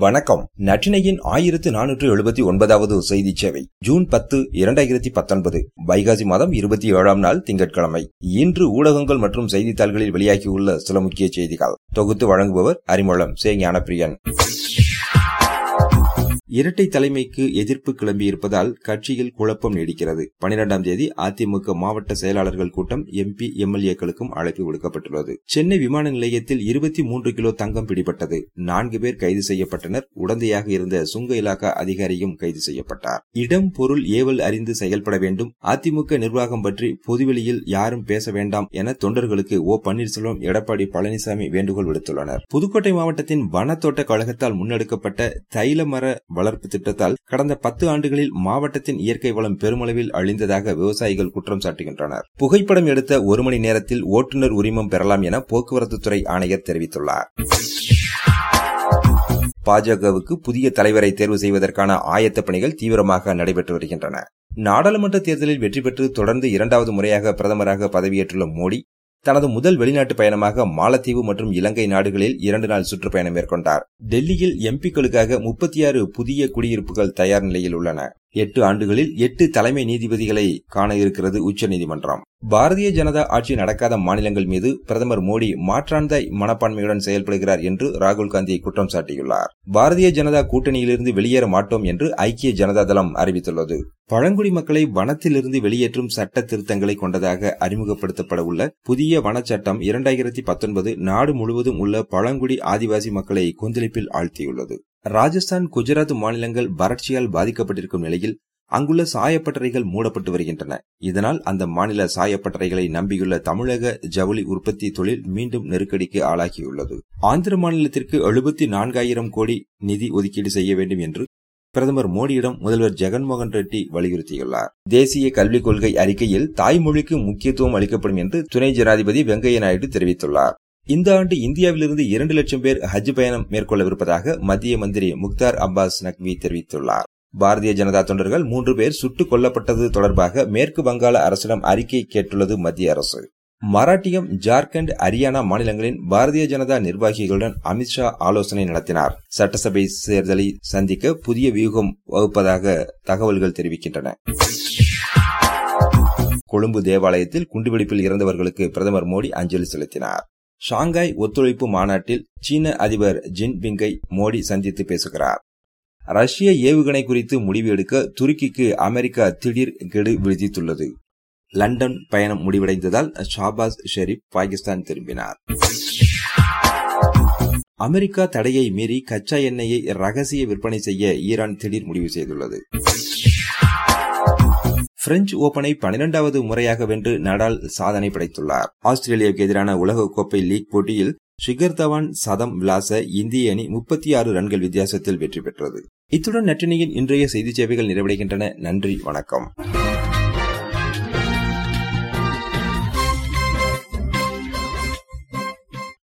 வணக்கம். நற்றினையின் ஆயிரத்து நானூற்று எழுபத்தி ஒன்பதாவது செய்தி சேவை ஜூன் பத்து இரண்டாயிரத்தி பத்தொன்பது வைகாசி மாதம் இருபத்தி ஏழாம் நாள் திங்கட்கிழமை. இன்று ஊடகங்கள் மற்றும் செய்தித்தாள்களில் வெளியாகியுள்ள சில முக்கிய செய்திகள். தொகுத்து வழங்குபவர் அறிமுகம் சே. ஞானப்பிரியன். இரட்டை தலைமைக்கு எதிர்ப்பு கிளம்பியிருப்பதால் கட்சியில் குழப்பம் நீடிக்கிறது. பனிரெண்டாம் தேதி அதிமுக மாவட்ட செயலாளர்கள் கூட்டம் எம்பி எம்எல்ஏக்களுக்கும் அழைப்பு விடுக்கப்பட்டுள்ளது. சென்னை விமான நிலையத்தில் இருபத்தி மூன்று கிலோ தங்கம் பிடிபட்டது. நான்கு பேர் கைது செய்யப்பட்டனர். உடந்தையாக இருந்த சுங்க இலாக்கா அதிகாரியும் கைது செய்யப்பட்டார். இடம் பொருள் ஏவல் அறிந்து செயல்பட வேண்டும். அதிமுக நிர்வாகம் பற்றி பொதுவெளியில் யாரும் பேச வேண்டாம் என தொண்டர்களுக்கு ஓ. பன்னீர்செல்வம் எடப்பாடி பழனிசாமி வேண்டுகோள் விடுத்துள்ளனர். புதுக்கோட்டை மாவட்டத்தின் வனத்தோட்ட கழகத்தால் முன்னெடுக்கப்பட்ட தைலமர வளர்ப்பு திட்டத்தால் கடந்த பத்து ஆண்டுகளில் மாவட்டத்தின் இயற்கை வளம் பெருமளவில் அழிந்ததாக விவசாயிகள் குற்றம் சாட்டுகின்றனர். புகைப்படம் எடுத்த ஒரு மணி நேரத்தில் ஓட்டுநர் உரிமம் பெறலாம் என போக்குவரத்துத்துறை ஆணையர் தெரிவித்துள்ளார். பாஜகவுக்கு புதிய தலைவரை தேர்வு செய்வதற்கான ஆயத்த பணிகள் தீவிரமாக நடைபெற்று வருகின்றன. நாடாளுமன்ற தேர்தலில் வெற்றி பெற்று தொடர்ந்து இரண்டாவது முறையாக பிரதமராக பதவியேற்றுள்ள மோடி தனது முதல் வெளிநாட்டு பயணமாக மாலத்தீவு மற்றும் இலங்கை நாடுகளில் இரண்டு நாள் சுற்றுப்பயணம் மேற்கொண்டார். டெல்லியில் எம்பிக்களுக்காக முப்பத்தி ஆறு புதிய குடியிருப்புகள் தயார் நிலையில் உள்ளன. எட்டு ஆண்டுகளில் எட்டு தலைமை நீதிபதிகளை காண இருக்கிறது உச்சநீதிமன்றம் பாரதிய ஜனதா ஆட்சி நடக்காத மாநிலங்கள் மீது பிரதமர் மோடி மாற்றாந்த மனப்பான்மையுடன் செயல்படுகிறார் என்று ராகுல் காந்தியை குற்றம் சாட்டியுள்ளார். பாரதிய ஜனதா கூட்டணியிலிருந்து வெளியேற மாட்டோம் என்று ஐக்கிய ஜனதா தளம் அறிவித்துள்ளது. பழங்குடி மக்களை வனத்திலிருந்து வெளியேற்றும் சட்ட திருத்தங்களை கொண்டதாக அறிமுகப்படுத்தப்பட உள்ள புதிய வனச்சட்டம் இரண்டாயிரத்தி பத்தொன்பது நாடு முழுவதும் உள்ள பழங்குடி ஆதிவாசி மக்களை கொந்தளிப்பில் ஆழ்த்தியுள்ளது. ராஜஸ்தான் குஜராத் மாநிலங்கள் வறட்சியால் பாதிக்கப்பட்டிருக்கும் நிலையில் அங்குள்ள சாயப்பட்டறைகள் மூடப்பட்டு வருகின்றன. இதனால் அந்த மாநில சாயப்பட்டறைகளை நம்பியுள்ள தமிழக ஜவுளி உற்பத்தி தொழில் மீண்டும் நெருக்கடிக்கு ஆளாகியுள்ளது. ஆந்திர மாநிலத்திற்கு எழுபத்தி நான்காயிரம் கோடி நிதி ஒதுக்கீடு செய்ய வேண்டும் என்று பிரதமர் மோடியிடம் முதல்வர் ஜெகன்மோகன் ரெட்டி வலியுறுத்தியுள்ளார். தேசிய கல்விக் கொள்கை அறிக்கையில் தாய்மொழிக்கு முக்கியத்துவம் அளிக்கப்படும் என்று துணை ஜனாதிபதி வெங்கையா நாயுடு தெரிவித்துள்ளார். இந்த ஆண்டு இந்தியாவிலிருந்து இரண்டு லட்சம் பேர் ஹஜ் பயணம் மேற்கொள்ளவிருப்பதாக மத்திய மந்திரி முக்தார் அப்பாஸ் நக்வி தெரிவித்துள்ளார். பாரதிய ஜனதா தொண்டர்கள் மூன்று பேர் சுட்டுக் கொல்லப்பட்டது தொடர்பாக மேற்கு வங்காள அரசிடம் அறிக்கை கேட்டுள்ளது மத்திய அரசு. மராட்டியம் ஜார்க்கண்ட் ஹரியானா மாநிலங்களின் பாரதிய ஜனதா நிர்வாகிகளுடன் அமித்ஷா ஆலோசனை நடத்தினார். சட்டசபை தேர்தலை சந்திக்க புதிய வியூகம் வகுப்பதாக தகவல்கள் தெரிவிக்கின்றன. கொழும்பு தேவாலயத்தில் குண்டுவெடிப்பில் இறந்தவர்களுக்கு பிரதமர் மோடி அஞ்சலி செலுத்தினார். ஷாங்காய் ஒத்துழைப்பு மாநாட்டில் சீன அதிபர் ஜின்பிங்கை மோடி சந்தித்து பேசுகிறார். ரஷ்ய ஏவுகணை குறித்து முடிவு எடுக்க துருக்கிக்கு அமெரிக்கா திடீர் கெடு விதித்துள்ளது லண்டன் பயணம் முடிவடைந்ததால் ஷாபாஸ் ஷெரீப் பாகிஸ்தான் திரும்பினார். அமெரிக்கா தடையை மீறி கச்சா எண்ணெயை ரகசிய விற்பனை செய்ய ஈரான் திடீர் முடிவு செய்துள்ளது. பிரெஞ்சு ஓபனை பனிரெண்டாவது முறையாக வென்று நடால் சாதனை படைத்துள்ளார். ஆஸ்திரேலியாவுக்கு எதிரான உலகக்கோப்பை லீக் போட்டியில் ஷிகர் தவான் சதம் விளாச இந்திய அணி முப்பத்தி ஆறு ரன்கள் வித்தியாசத்தில் வெற்றி பெற்றது. இத்துடன் நற்றினியின் இன்றைய செய்தி சேவைகள் நிறைவடைகின்றன. நன்றி வணக்கம்.